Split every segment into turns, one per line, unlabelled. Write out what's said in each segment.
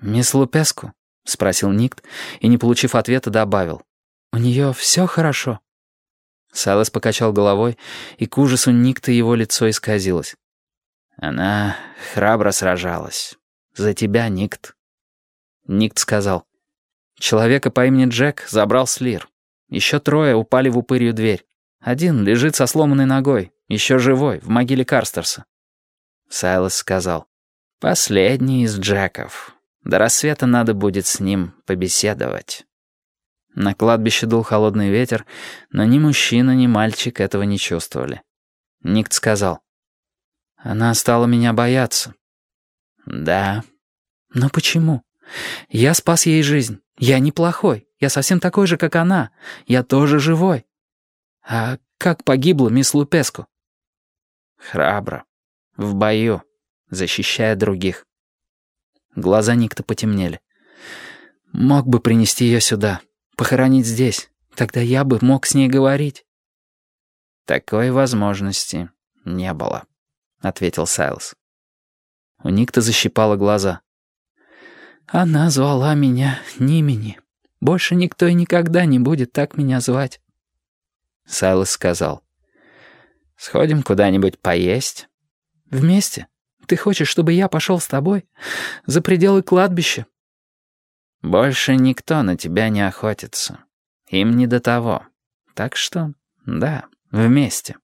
«Мисс Лупеску?» — спросил Никт и, не получив ответа, добавил. «У нее все хорошо?» Сайлос покачал головой, и к ужасу Никта его лицо исказилось. «Она храбро сражалась. За тебя, Никт». Никт сказал. «Человека по имени Джек забрал Слир. Еще трое упали в упырью дверь. Один лежит со сломанной ногой, еще живой, в могиле Карстерса». Сайлос сказал. «Последний из Джеков. До рассвета надо будет с ним побеседовать». На кладбище дул холодный ветер, но ни мужчина, ни мальчик этого не чувствовали. Никт сказал. «Она стала меня бояться». «Да». «Но почему? Я спас ей жизнь. Я неплохой. Я совсем такой же, как она. Я тоже живой». «А как погибла мисс Лупеску?» «Храбро. В бою, защищая других». Глаза Никта потемнели. «Мог бы принести ее сюда, похоронить здесь. Тогда я бы мог с ней говорить». «Такой возможности не было», — ответил Сайлз. У Никта защипало глаза. «Она звала меня Нимени. Больше никто и никогда не будет так меня звать». Сайлос сказал. «Сходим куда-нибудь поесть?» «Вместе?» Ты хочешь, чтобы я пошел с тобой? За пределы кладбища?» «Больше никто на тебя не охотится. Им не до того. Так что, да, вместе.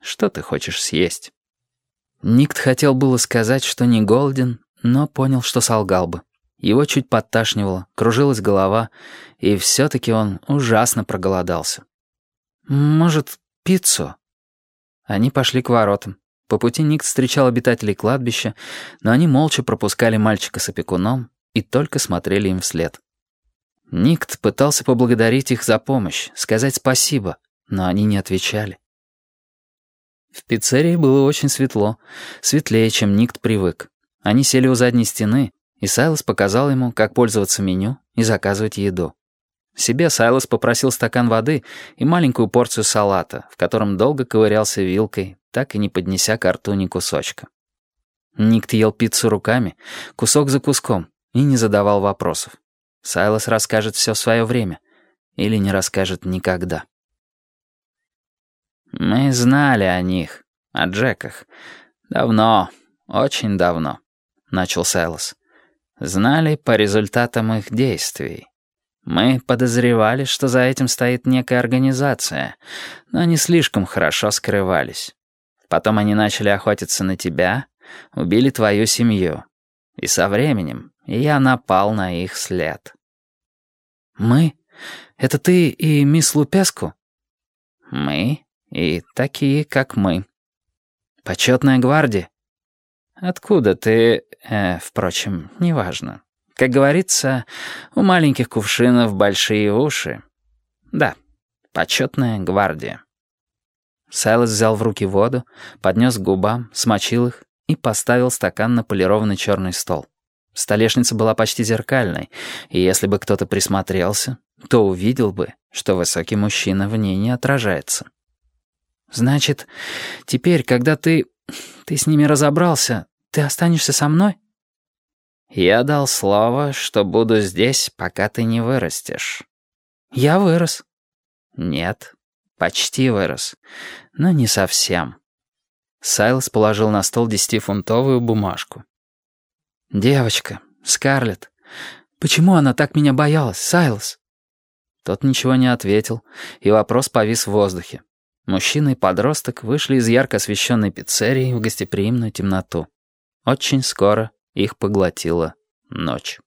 Что ты хочешь съесть?» Никт хотел было сказать, что не голоден, но понял, что солгал бы. Его чуть подташнивало, кружилась голова, и все-таки он ужасно проголодался. «Может, пиццу?» Они пошли к воротам. По пути Ник встречал обитателей кладбища, но они молча пропускали мальчика с опекуном и только смотрели им вслед. Никт пытался поблагодарить их за помощь, сказать спасибо, но они не отвечали. В пиццерии было очень светло, светлее, чем Никт привык. Они сели у задней стены, и Сайлос показал ему, как пользоваться меню и заказывать еду. Себе Сайлос попросил стакан воды и маленькую порцию салата, в котором долго ковырялся вилкой, так и не поднеся к рту ни кусочка. Никт ел пиццу руками, кусок за куском, и не задавал вопросов. Сайлос расскажет все в свое время. Или не расскажет никогда. «Мы знали о них, о Джеках. Давно, очень давно», — начал Сайлос. «Знали по результатам их действий. Мы подозревали, что за этим стоит некая организация, но они слишком хорошо скрывались. Потом они начали охотиться на тебя, убили твою семью. И со временем я напал на их след». «Мы? Это ты и мисс Лупеску?» «Мы и такие, как мы». «Почетная гвардия?» «Откуда ты...» э, «Впрочем, неважно. Как говорится, у маленьких кувшинов большие уши. Да, почетная гвардия». Сайлос взял в руки воду, поднес к губам, смочил их и поставил стакан на полированный черный стол. Столешница была почти зеркальной, и если бы кто-то присмотрелся, то увидел бы, что высокий мужчина в ней не отражается. «Значит, теперь, когда ты... ты с ними разобрался, ты останешься со мной?» «Я дал слово, что буду здесь, пока ты не вырастешь». «Я вырос». «Нет, почти вырос, но не совсем». Сайлос положил на стол десятифунтовую бумажку. «Девочка, Скарлетт, почему она так меня боялась, Сайлос?» Тот ничего не ответил, и вопрос повис в воздухе. Мужчина и подросток вышли из ярко освещенной пиццерии в гостеприимную темноту. Очень скоро их поглотила ночь.